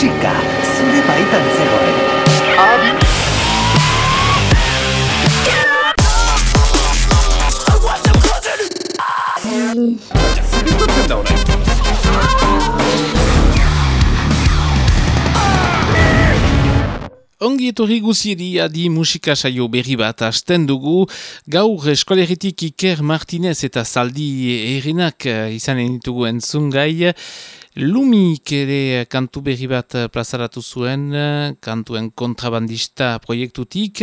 musika zure baitan zegoen. Adi! Zerikutzen da horrein. Ongi etorri guziri adi musika saio berri bat hasten dugu. Gaur eskoleritik Iker Martinez eta Zaldi Erinak eh, izanen ditugu entzungai. Lumik ere kantu berri bat plazaratu zuen, kantuen kontrabandista proiektutik.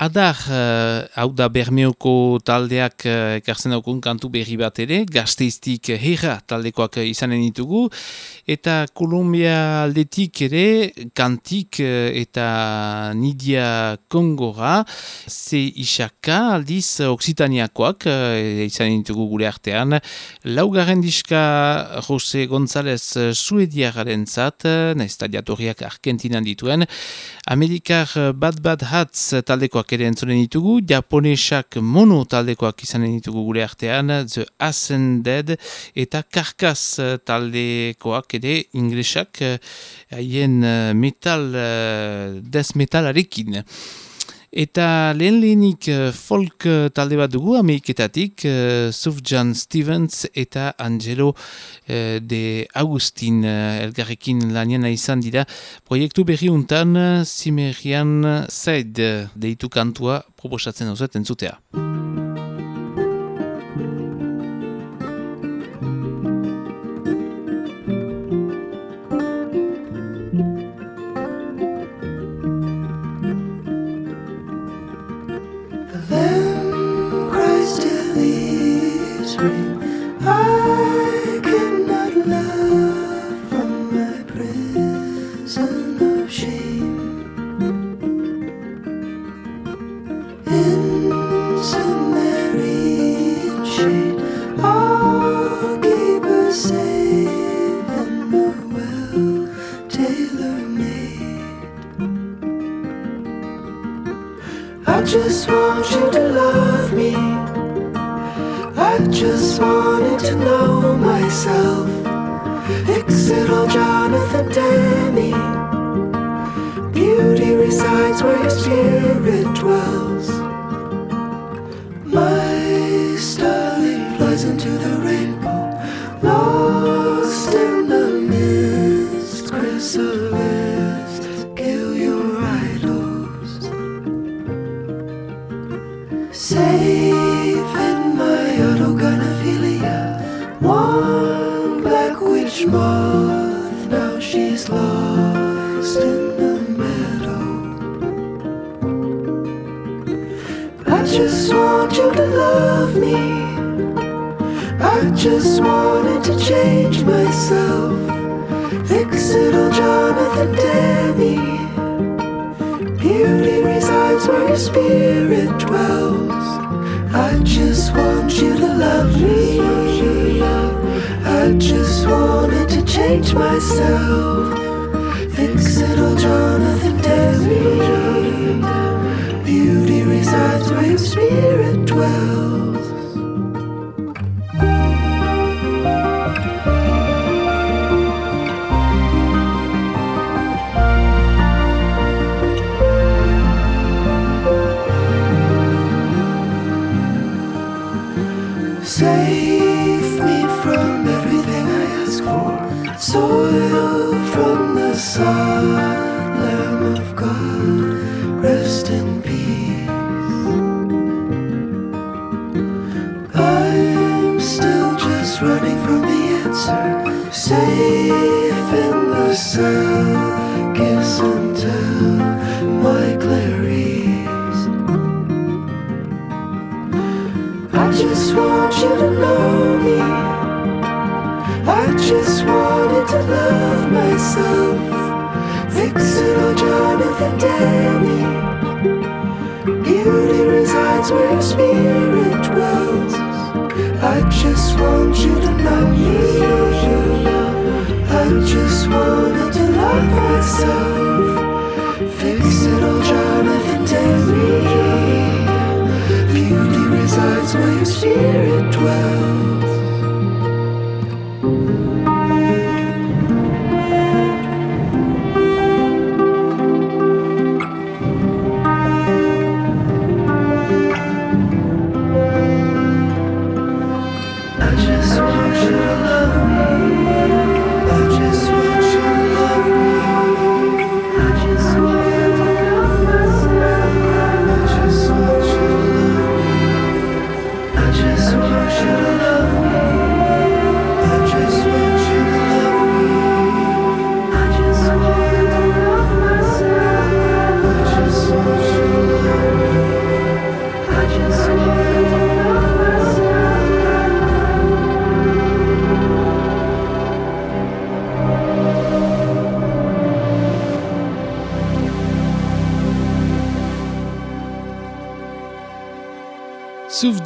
Adar, eh, hau da Bermeoko taldeak eh, ekartzen daukun kantu berri bat ere, gazteiztik herra taldekoak izanen ditugu. Eta Kolumbia aldetik ere, kantik eh, eta Nidia Kongora, ze isaka aldiz Oksitaniakoak izanen ditugu gure artean. Laugarren diska Jose González suediagaren zat, nahiz jatorriak Argentinan dituen. Amerikar Bad Bad Hats taldekoak ere entzonen ditugu, japonesak mono taldekoak izanen ditugu gure artean, The Ascended eta Karkas taldekoak ere inglesak, haien metal, death metalarekin. Eta lehen lehenik folk talde bat dugu Ameriketatik, uh, Sufjan Stevens eta Angelo uh, de Agustin uh, elgarrekin laniana izan dira. Proiektu berri untan, Simerian Zaid deitu kantua proposatzen dauzet entzutea. Christ sweet.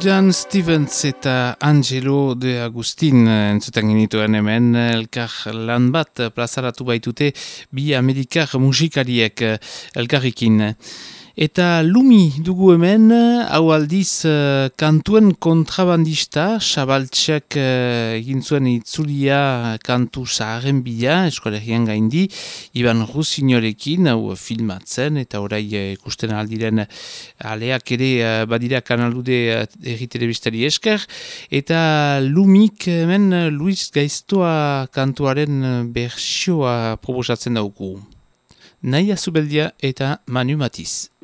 Sufjan Stevens eta Angelo de Agustin entzuten genituen hemen elkar lan bat plazaratu baitute bi amerikar musikariek elkarrikin. Eta Lumi dugu hemen, hau aldiz uh, kantuen kontrabandista, Xabaltxak uh, egin zuen itzulia kantu zaharen bila, eskolegian gaindi, Iban Rusinorekin, hau filmatzen, eta orai uh, ikusten aldiren aleak ere uh, badira kanalude uh, erri telebistari esker, eta Lumik hemen Luis Gaiztoa kantuaren bersioa proposatzen dauku. Naia Zubeldia eta Manu Matiz.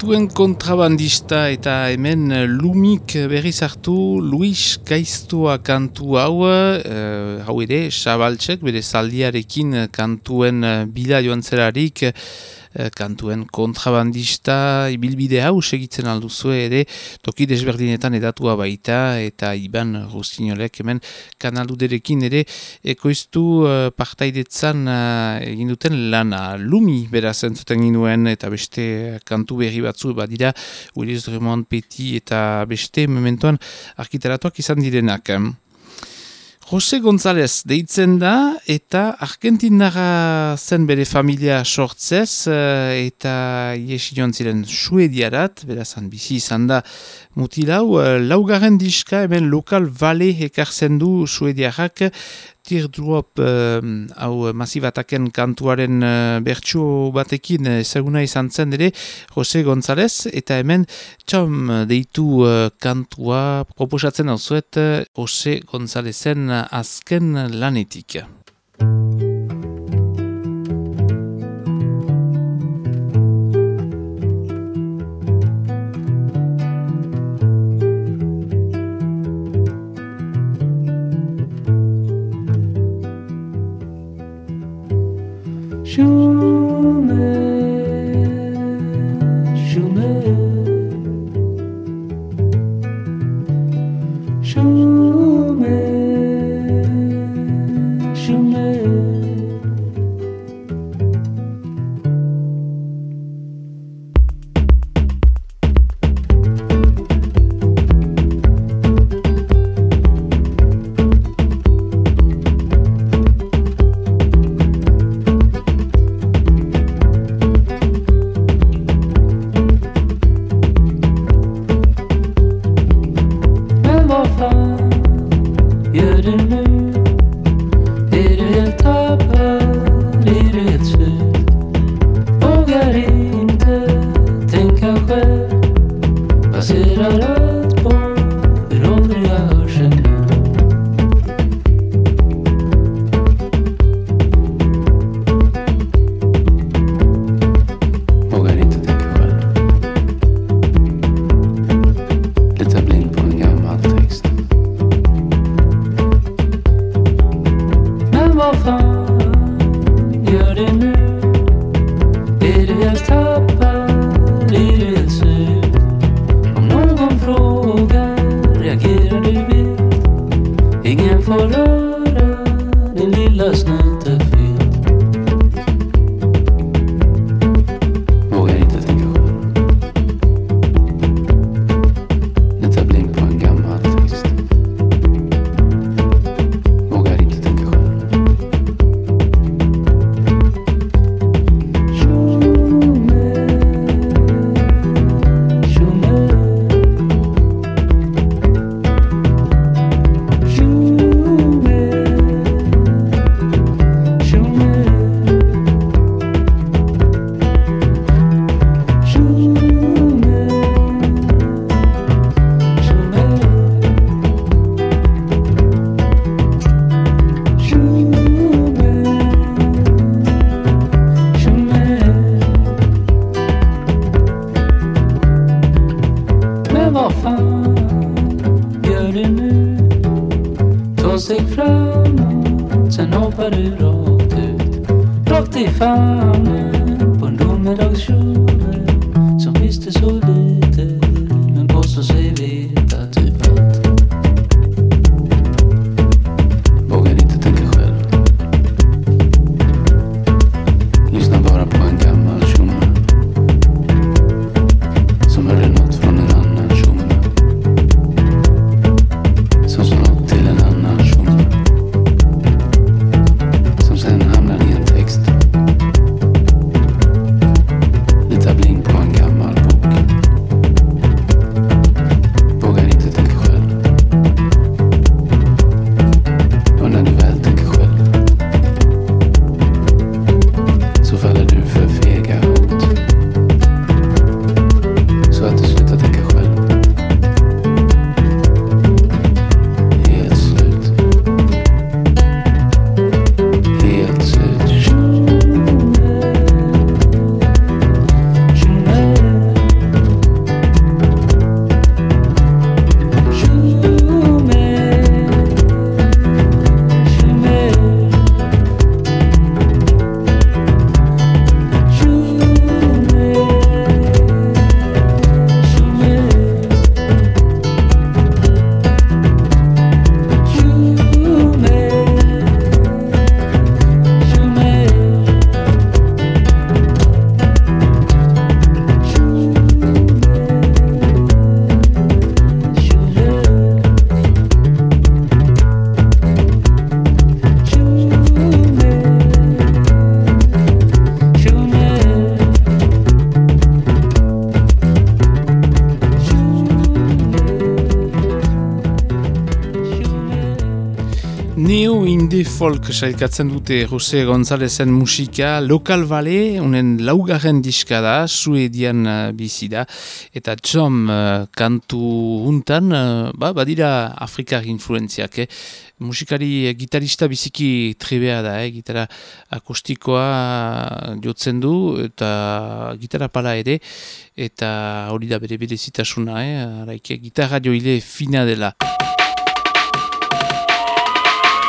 kantuen kontrabandista eta hemen lumik berriz hartu Luis Gaiztua kantu hau, uh, hau ere, Xabaltxek, bere zaldiarekin kantuen bila joan zelarik, eh, kantuen kontrabandista ibilbide hau segitzen alduzue ere toki desberdinetan edatua baita eta Iban Rustinolek hemen kanaluderekin ere ekoiztu uh, partaidetzan uh, egin duten lana lumi beraz entzuten ginuen eta beste kantu berri batzu badira Willis Drummond Peti eta beste mementoan arkitaratuak izan direnak. Jose González deitzen da eta Argentinara zen bere familia sortzez eh, eta iesi joan ziren suediarat, berazan bizi izan da mutilau, eh, laugarren diska hemen lokal vale ekartzen du suediarrak teardrop uh, hau masibataken kantuaren uh, bertsu batekin ezaguna izan zen ere Jose González eta hemen txom deitu uh, kantua proposatzen hau zuet Jose Gonzálezen azken lanetik. Schumann. folk sailkatzen dute Jose Gonzalezen musika lokal bale, unen laugarren diska da, suedian uh, da, eta txom uh, kantu huntan, uh, ba, badira Afrikar influenziak, eh? musikari eh, gitarista biziki trebea da, eh? gitara akustikoa jotzen du, eta gitara pala ere, eta hori da bere bere zitasuna, eh? Araike, gitarra joile fina dela.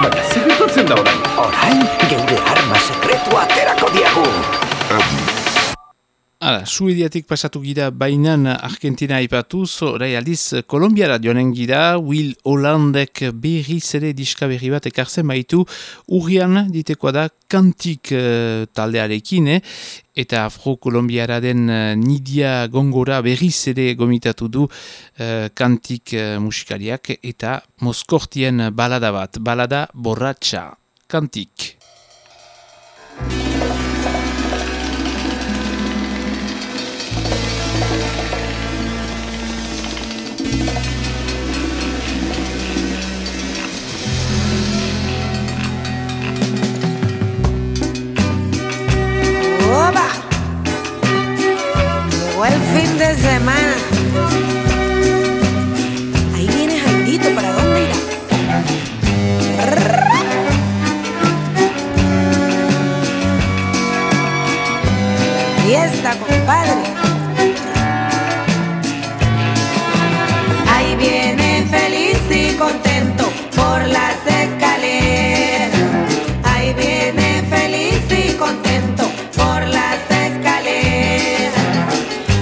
Baina, da orain. Orain, geure arma sekretua aterako diagu. Ara, suediatik pasatu gira bainan Argentina aipatuz, orai aldiz Kolombiara dionen gira, Will Hollandek berri zere diska berri bat ekartzen baitu, urrian diteko da kantik uh, taldearekin, eh? eta afro-kolombiara den uh, Nidia Gongora berri zere gomitatu du uh, kantik uh, musikariak, eta Moskortien balada bat, balada borratxa. Cantique. Oba. Llegó el fin de semana.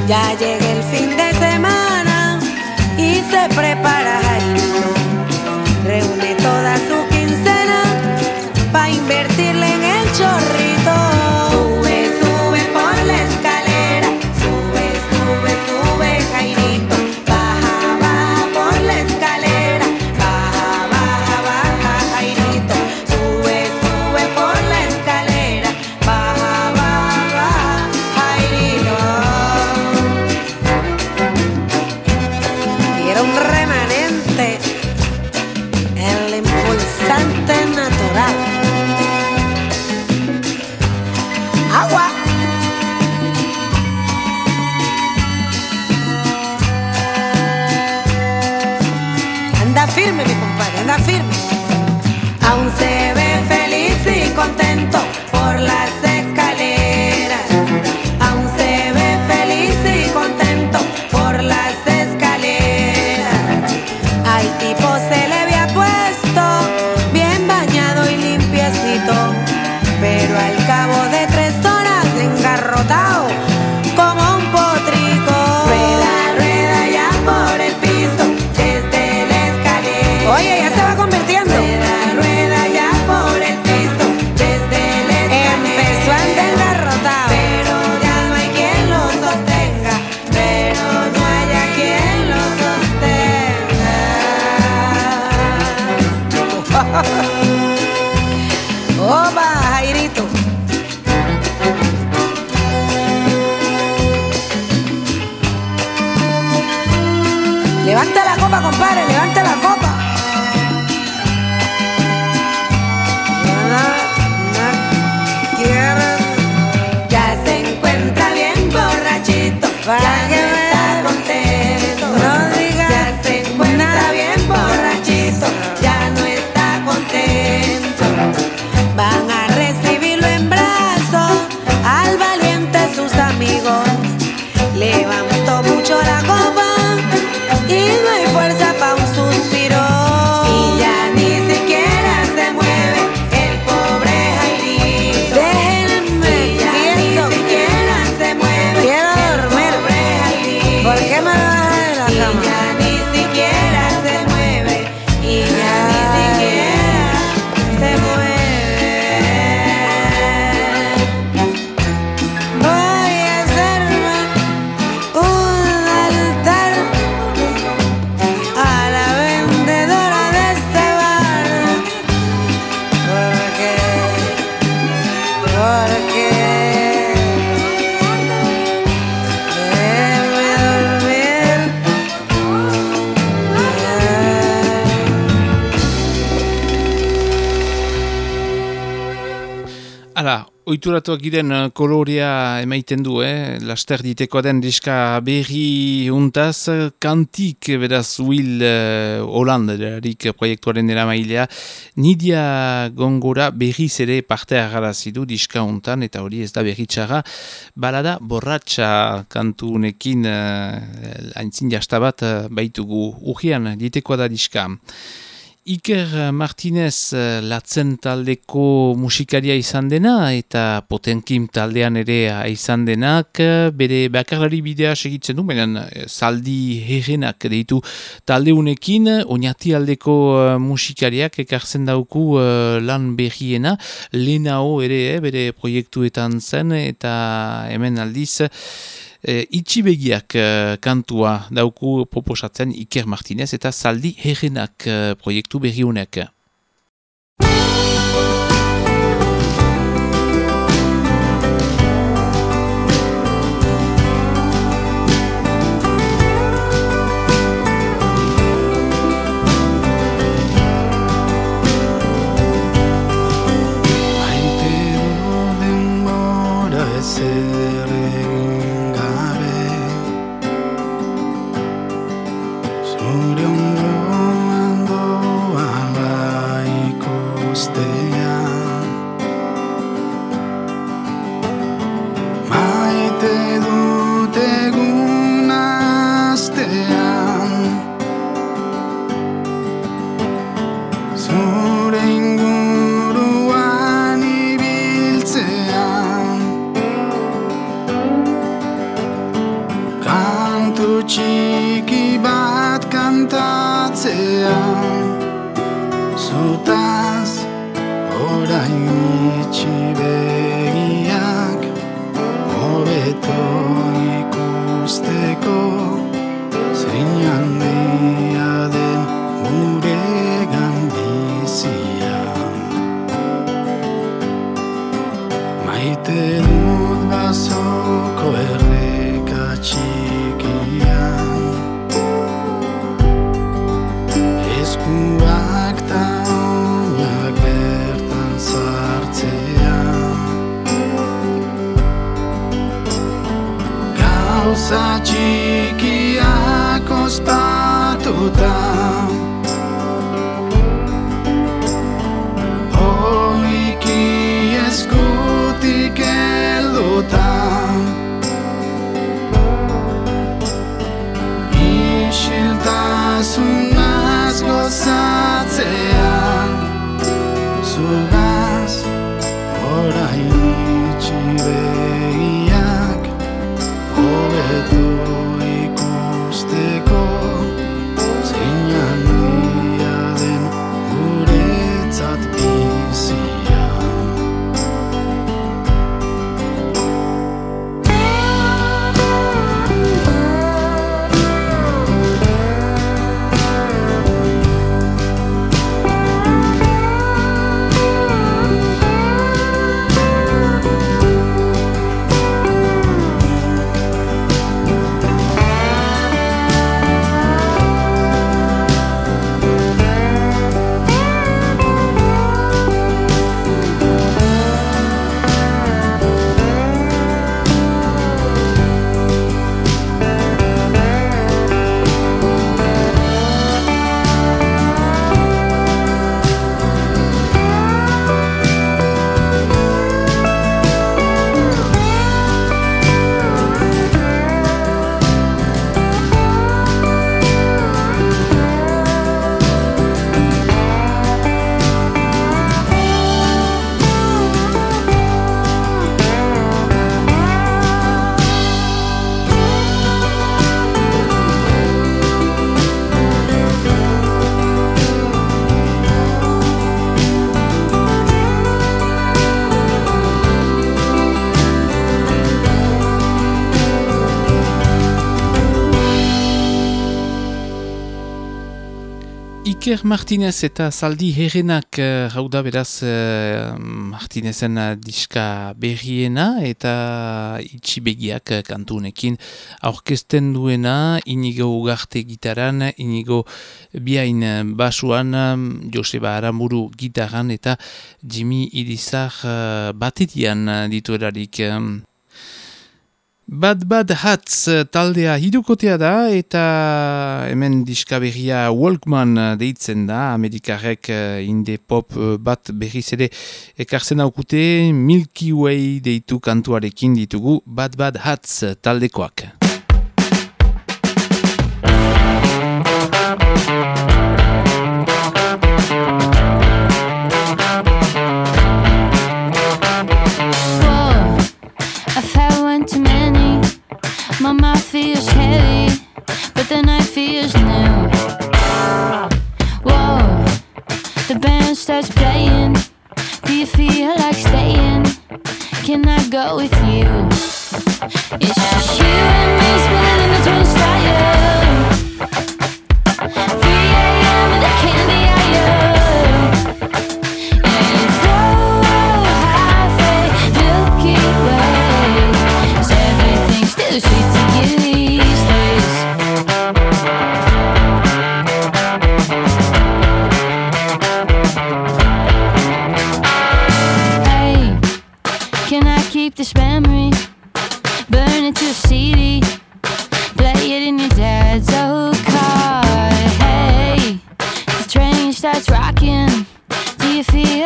ya. Oituratuak giren eh, kolorea emaiten du, eh? laster diteko den diska berri untaz, kantik beraz Will uh, Holland erarik proiektuaren eramailea, nidia gongora berriz ere parte agarazidu diska untan, eta hori ez da berri txarra, balada borratxa kantu unekin uh, aintzin jastabat uh, baitugu urgian diteko da diska. Iker Martinez eh, latzen taldeko musikaria izan dena eta potenkim taldean ere izan denak bere bakarlari bidea segitzen du, eh, zaldi herrenak deitu taldeunekin, oinati aldeko musikariak ekartzen dauku lan berriena, lehenao ere bere proiektuetan zen eta hemen aldiz e, itxibegiak e, kantua dauku proposatzen Iker Martinez eta Zaldi Herrenak e, proiektu berriunek. Iker Martinez eta Zaldi Herrenak uh, hau da beraz uh, Martinezen uh, diska berriena eta itxibegiak kantunekin aurkezten duena inigo ugarte gitaran, inigo biain basuan, Joseba Aramburu gitaran eta Jimmy Irizar uh, batetian uh, ditu erarik. Um, Bad Bad Hats eh, taldea hidukotea da eta hemen diskaberria Walkman eh, deitzen da, Amerikarek uh, inde pop bat berriz ere ekartzen aukute Milky Way deitu kantuarekin ditugu Bad Bad Hats taldekoak. Feels new. Whoa, the band starts playing. Do you feel like staying? Can I go with you? It's just you and me spinning in the twin tire. 3 a.m. in the candy this difícil.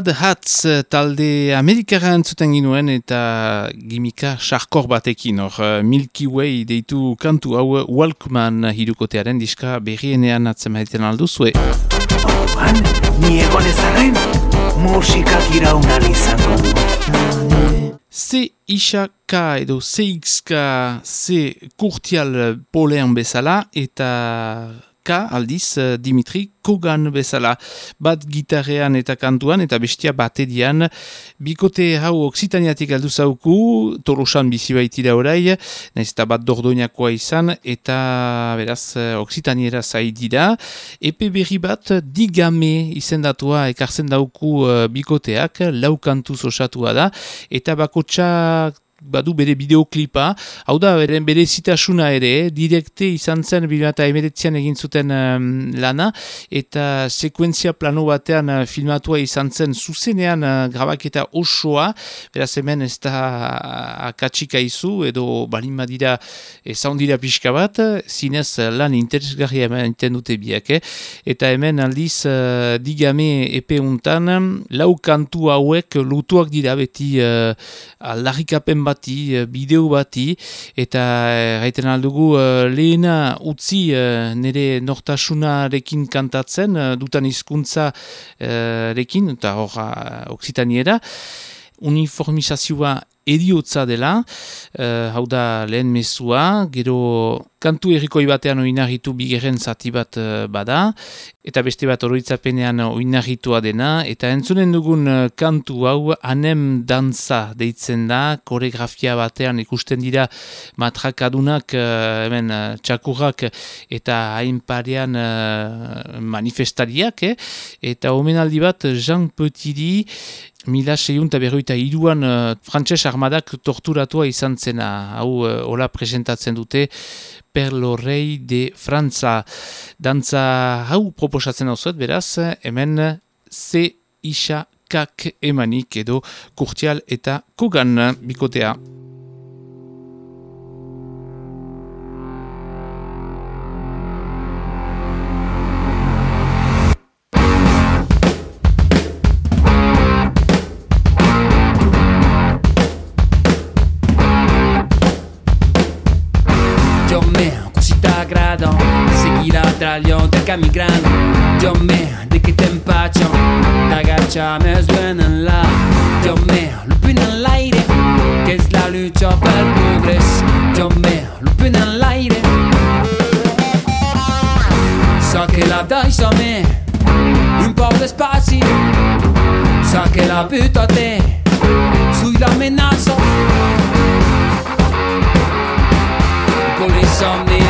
Bad Hats eh, talde Amerikara entzuten ginuen eta gimika sarkor batekin hor eh, Milky Way deitu kantu hau eh, Walkman hirukotearen diska berrienean atzemaiten alduzue. Orduan, ni egon ezaren, musikak iraunal izango du. C ISK edo CXK C kurtial polean bezala eta K aldiz eh, Dimitri Kogan bezala. Bat gitarrean eta kantuan eta bestia batedian. Bikote hau oksitaniatik aldu zauku, tolosan bizi baitira orai, nahiz eta bat dordoinakoa izan, eta beraz eh, oksitaniera zai dira. Epe berri bat digame izendatua ekartzen dauku eh, bikoteak, lau kantuz osatua da, eta bakotsak badu bere bideoklipa, hau da bere, bere zitasuna ere, direkte izan zen 2019an egin zuten em, lana, eta sekuentzia plano batean eh, filmatua izan zen zuzenean uh, grabaketa osoa, beraz hemen ez da akatsika izu, edo balin badira ezaundira pixka bat, zinez eh, lan interesgarria hemen dute biak, eh? eta hemen aldiz uh, digame epe untan, lau kantu hauek lutuak dira beti uh, aldarrikapen bati, eh, bideo bati, eta gaiten aldugu eh, lehena utzi eh, nire nortasunarekin kantatzen, eh, dutan hizkuntza eh, rekin, eta hor eh, oksitaniera, uniformizazioa ediotza dela, uh, hau da lehen mesua, gero kantu errikoi batean oinarritu bigeren zati bat uh, bada, eta beste bat oroitzapenean oinarritua dena, eta entzunen dugun uh, kantu hau anem danza deitzen da, koreografia batean ikusten dira matrakadunak, uh, hemen txakurrak eta hainparean uh, manifestariak, eh? eta omenaldi bat Jean Petiri, Mila seiunta berroita iruan uh, frantses armadak torturatua izan zena. Hau uh, hola presentatzen dute Perlo Rei de Frantza. Dantza hau proposatzen hau beraz, hemen ze isa kak emanik edo kurtial eta kogan bikotea. grado seguirà tra gli onde che mi grano Dio me, di che tempo c'ho La gaccia mi suena in là Dio me, lupino all'aire Che è la luce per progress Dio me, lupino all'aire So che la dai so me Un po' di spazi So che la butto a te Sui ramenazzo Con l'insomnia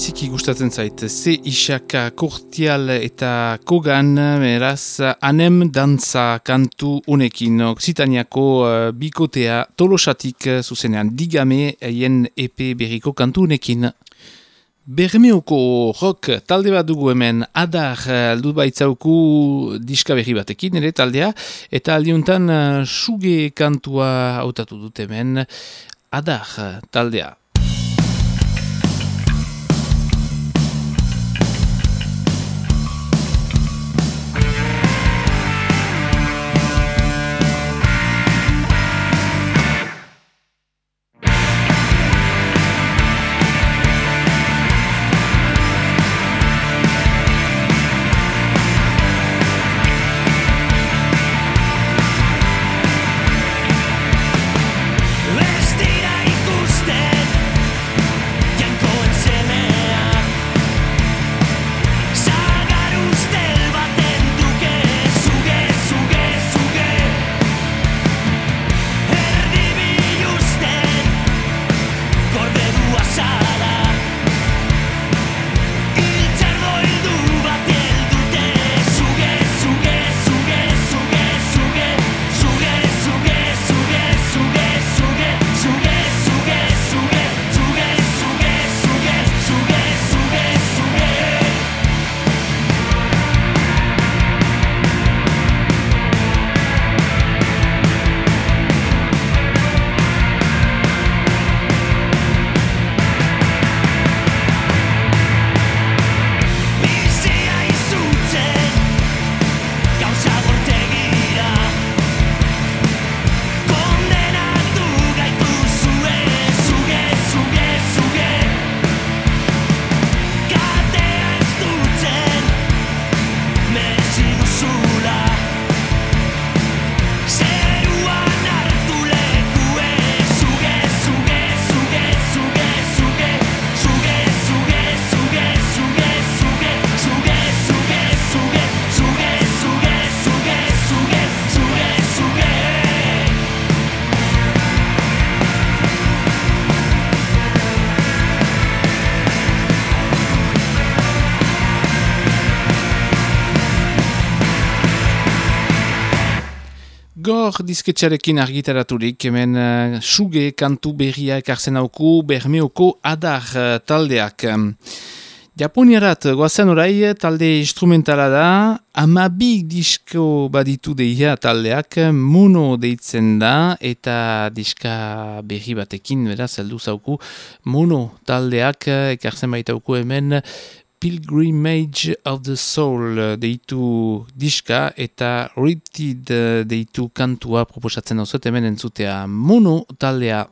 biziki gustatzen zait, ze isaka kurtial eta kogan, meraz, anem dantza kantu unekin, oksitaniako uh, bikotea tolosatik uh, zuzenean digame eien epe berriko kantu unekin. Bermeoko rock talde bat dugu hemen. Adar uh, aldu baitzauku diska berri batekin, ere taldea, eta aldiuntan uh, suge kantua hautatu dut hemen. Adar taldea. Gor disketxarekin argitaraturik, hemen uh, suge kantu berria ekartzen hauku bermeoko adar uh, taldeak. Japoniarat, goazen orai, talde instrumentala da, amabik disko baditu deia taldeak, mono deitzen da, eta diska berri batekin, beraz, heldu zauku, mono taldeak, ekartzen baitauku hemen, Pilgrimage of the Soul deitu diska eta Riptid deitu kantua proposatzen dut hemen entzutea mono taldea.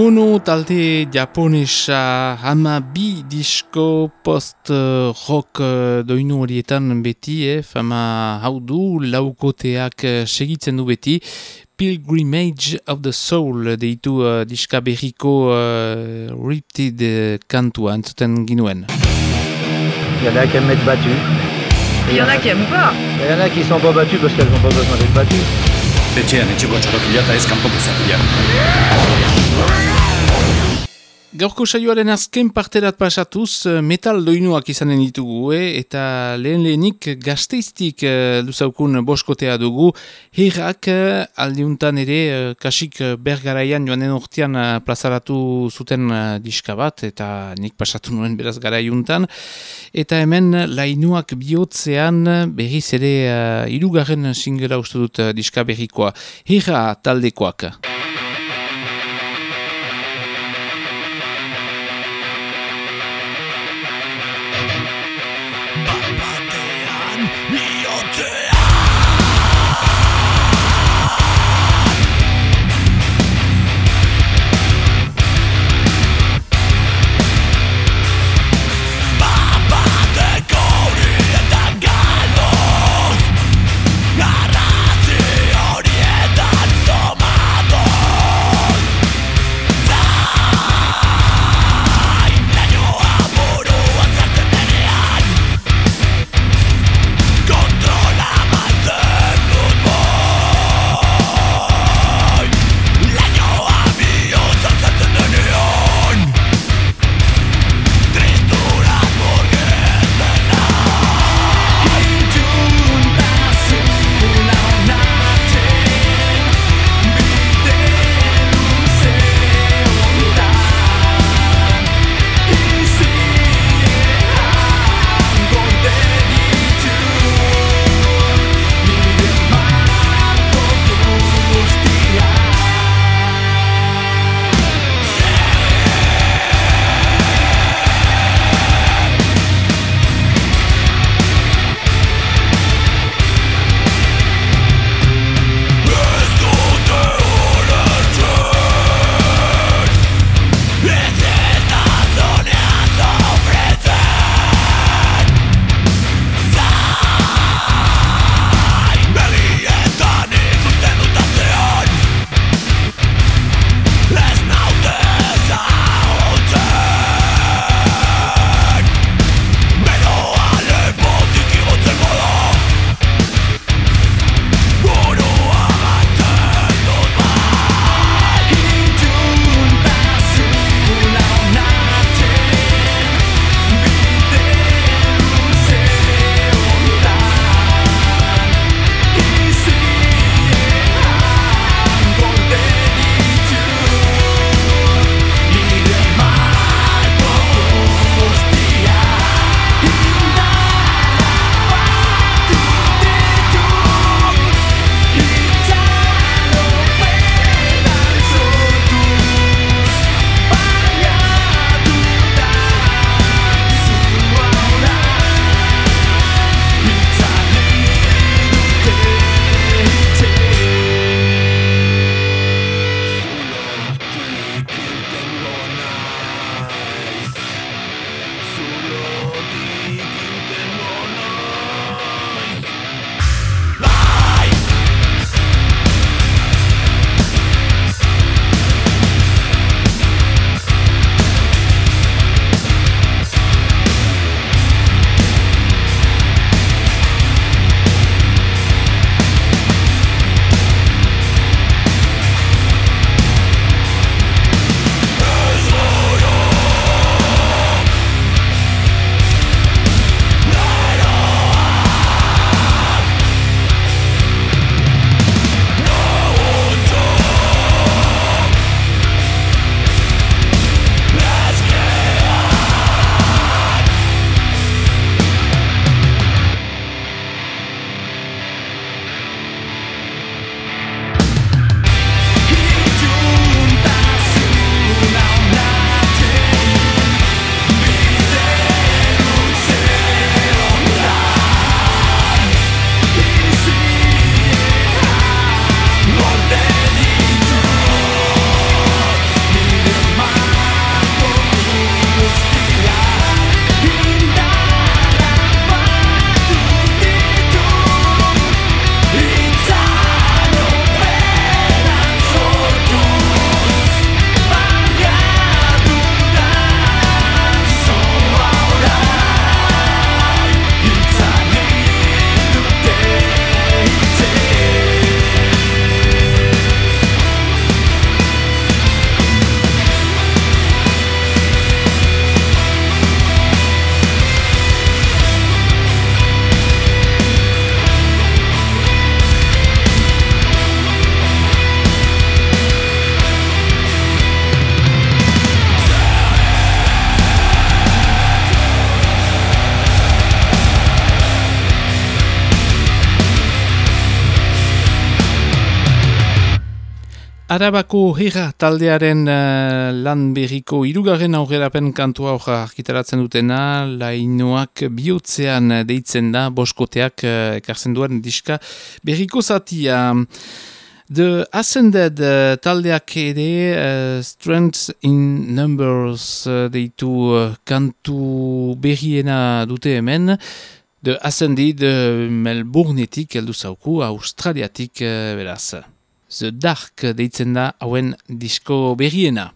Mono talde japonesa hama bi disko post-rock uh, doinu horietan beti, eh? fama hau du laukoteak uh, segitzen du beti. Pilgrimage of the Soul deitu uh, diska berriko uh, Riptid uh, kantua entzuten ginuen. Il y en a qui aiment être battus. Il y en a qui aiment pas. Il y en a qui sont pas battus parce qu'elles n'ont pas besoin d'être battues. Etxean etxeko txorokila eta ez kanpoko zapila. Gaurko saioaren azken parterat pasatuz, eh, metal doinuak izanen ditugu, eh? eta lehen lehenik gazteiztik uh, luzaukun boskotea dugu, herrak uh, aldiuntan ere uh, kasik bergaraian joan den ortean uh, plazaratu zuten uh, diska bat, eta nik pasatu nuen beraz garaiuntan, eta hemen lainuak bihotzean berriz ere uh, irugarren singela uste dut uh, diska berrikoa, herra taldekoak. Arabako herra taldearen uh, lan berriko irugarren aurrerapen kantua hor arkitaratzen dutena, lainoak bihotzean deitzen da, boskoteak uh, ekartzen duen diska berriko zatia. The Ascended uh, taldeak ere uh, Strength in Numbers uh, deitu uh, kantu berriena dute hemen. The Ascended uh, Melbourneetik eldu zauku, Australiatik uh, beraz. The Dark deitzen da hauen disko berriena.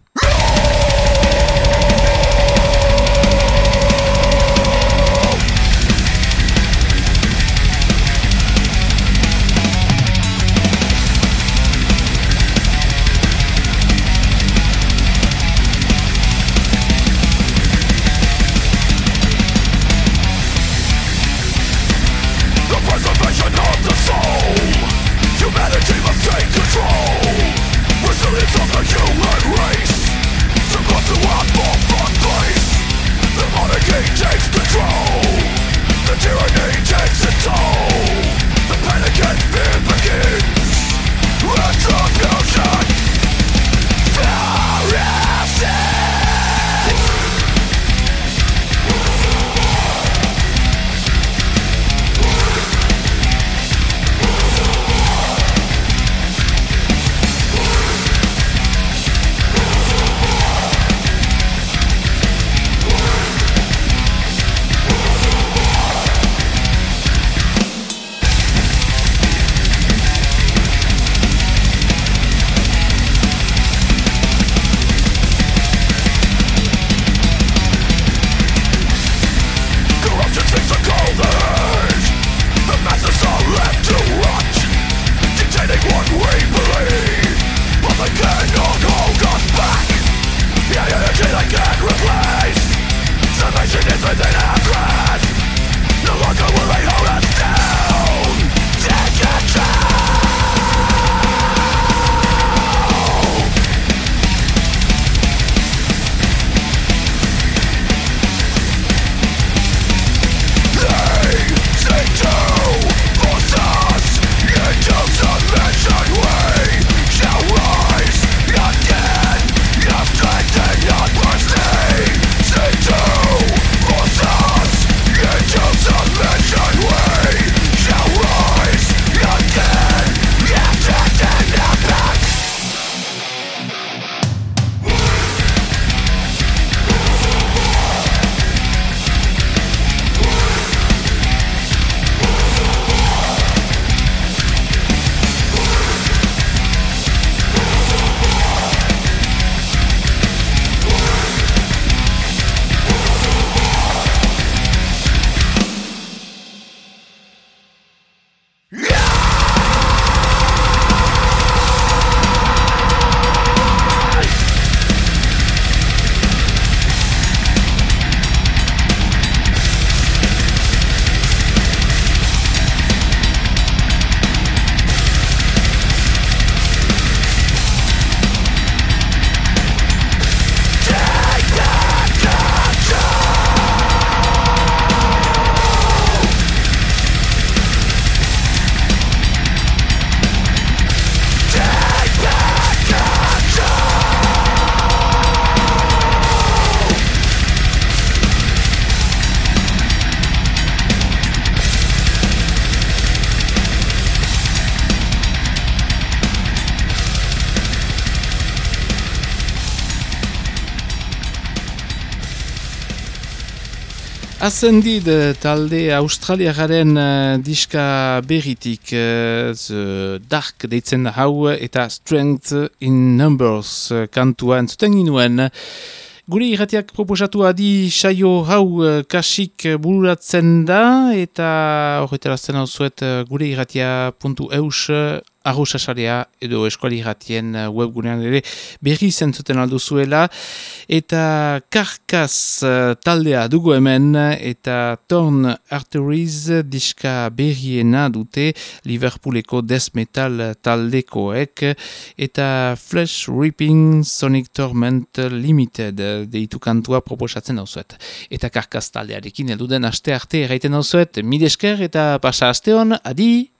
Ascendid eh, talde australiagaren uh, diska berritik uh, Dark deitzen hau eta Strength in Numbers uh, kantua entzuten ginuen. Gure irratiak proposatu adi saio hau uh, kasik bururatzen da eta horretarazten hau zuet uh, gure irratia.eus arrosasarea edo eskuali irratien uh, webgunean ere berri zentzuten aldo zuela eta karkaz uh, taldea dugu hemen eta Torn Arteries diska berriena dute Liverpooleko death metal taldekoek eta Flesh Ripping Sonic Torment Limited deitu kantua proposatzen dauzuet. Eta karkaz taldearekin elduden aste arte erraiten dauzuet, midesker eta pasa aste hon, adi!